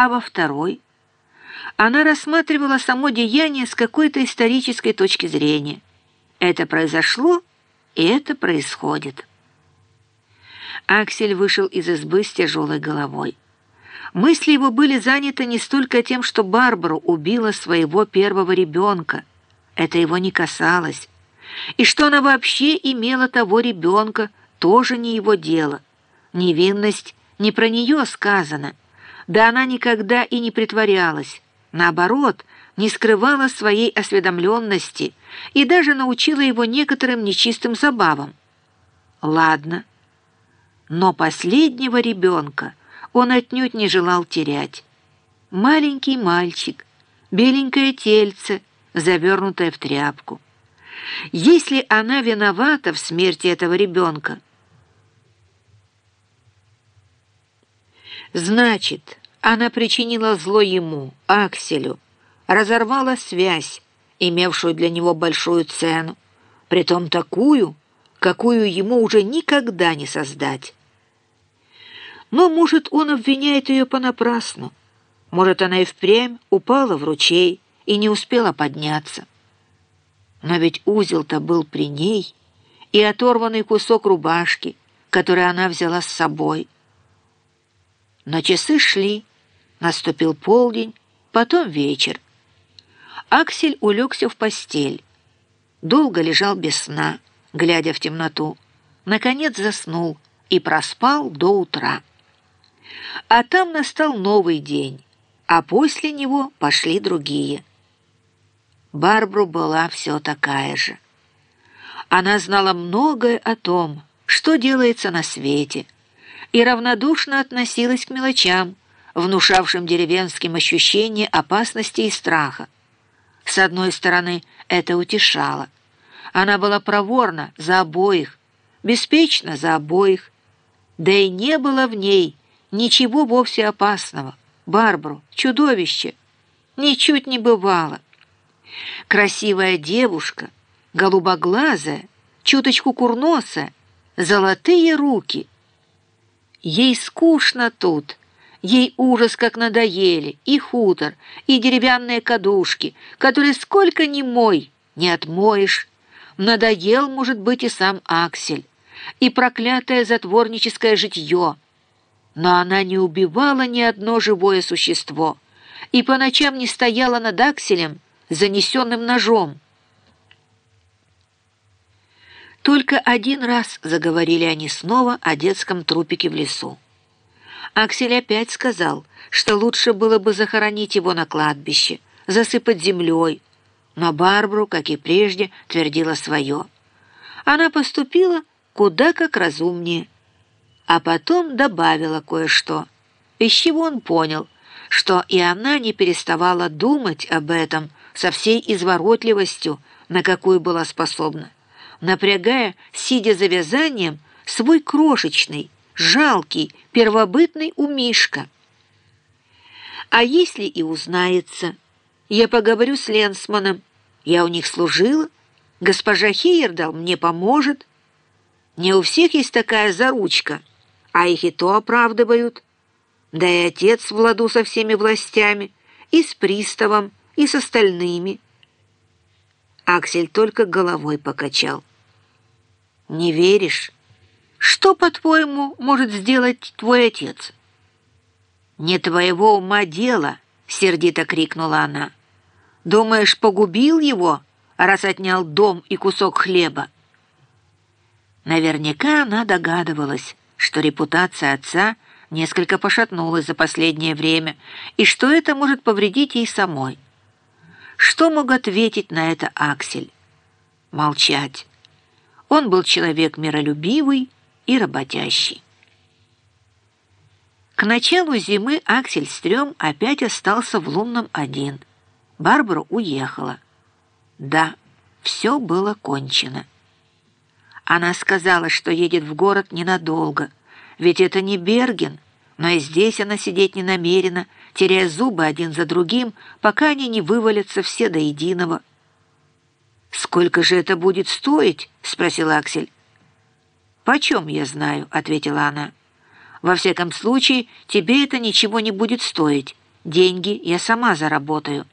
А во второй? Она рассматривала само деяние с какой-то исторической точки зрения. Это произошло, и это происходит. Аксель вышел из избы с тяжелой головой. Мысли его были заняты не столько тем, что Барбару убила своего первого ребенка. Это его не касалось. И что она вообще имела того ребенка, тоже не его дело. Невинность не про нее сказано. Да она никогда и не притворялась. Наоборот, не скрывала своей осведомленности и даже научила его некоторым нечистым забавам. Ладно, но последнего ребенка он отнюдь не желал терять. Маленький мальчик, беленькое тельце, завернутое в тряпку. Если она виновата в смерти этого ребенка, значит, она причинила зло ему, Акселю, разорвала связь, имевшую для него большую цену, притом такую, какую ему уже никогда не создать. Но, может, он обвиняет ее понапрасну. Может, она и впрямь упала в ручей и не успела подняться. Но ведь узел-то был при ней, и оторванный кусок рубашки, который она взяла с собой. Но часы шли, наступил полдень, потом вечер. Аксель улегся в постель. Долго лежал без сна, глядя в темноту. Наконец заснул и проспал до утра. А там настал новый день, а после него пошли другие. Барбру была все такая же. Она знала многое о том, что делается на свете, и равнодушно относилась к мелочам, внушавшим деревенским ощущение опасности и страха. С одной стороны, это утешало. Она была проворна за обоих, беспечна за обоих, да и не было в ней ничего вовсе опасного. Барбару, чудовище, ничуть не бывало. Красивая девушка, голубоглазая, чуточку курноса, золотые руки. Ей скучно тут, ей ужас как надоели и хутор, и деревянные кадушки, которые сколько ни мой, не отмоешь. Надоел, может быть, и сам Аксель, и проклятое затворническое житье. Но она не убивала ни одно живое существо и по ночам не стояла над Акселем, занесенным ножом. Только один раз заговорили они снова о детском трупике в лесу. Аксель опять сказал, что лучше было бы захоронить его на кладбище, засыпать землей, но Барбару, как и прежде, твердила свое. Она поступила куда как разумнее, а потом добавила кое-что, из чего он понял, что и она не переставала думать об этом со всей изворотливостью, на какую была способна, напрягая, сидя за вязанием, свой крошечный, жалкий, первобытный умишка. А если и узнается, я поговорю с Ленсманом, я у них служила, госпожа Хейердал мне поможет. Не у всех есть такая заручка, а их и то оправдывают. Да и отец в ладу со всеми властями, и с приставом, и с остальными. Аксель только головой покачал. «Не веришь? Что, по-твоему, может сделать твой отец?» «Не твоего ума дело!» — сердито крикнула она. «Думаешь, погубил его, раз отнял дом и кусок хлеба?» Наверняка она догадывалась, что репутация отца несколько пошатнулась за последнее время и что это может повредить ей самой. Что мог ответить на это Аксель? Молчать. Он был человек миролюбивый и работящий. К началу зимы Аксель Стрём опять остался в Лунном один. Барбара уехала. Да, все было кончено. Она сказала, что едет в город ненадолго, ведь это не Берген, но и здесь она сидеть не намерена, теряя зубы один за другим, пока они не вывалятся все до единого. «Сколько же это будет стоить?» — спросил Аксель. «Почем я знаю?» — ответила она. «Во всяком случае, тебе это ничего не будет стоить, Деньги я сама заработаю».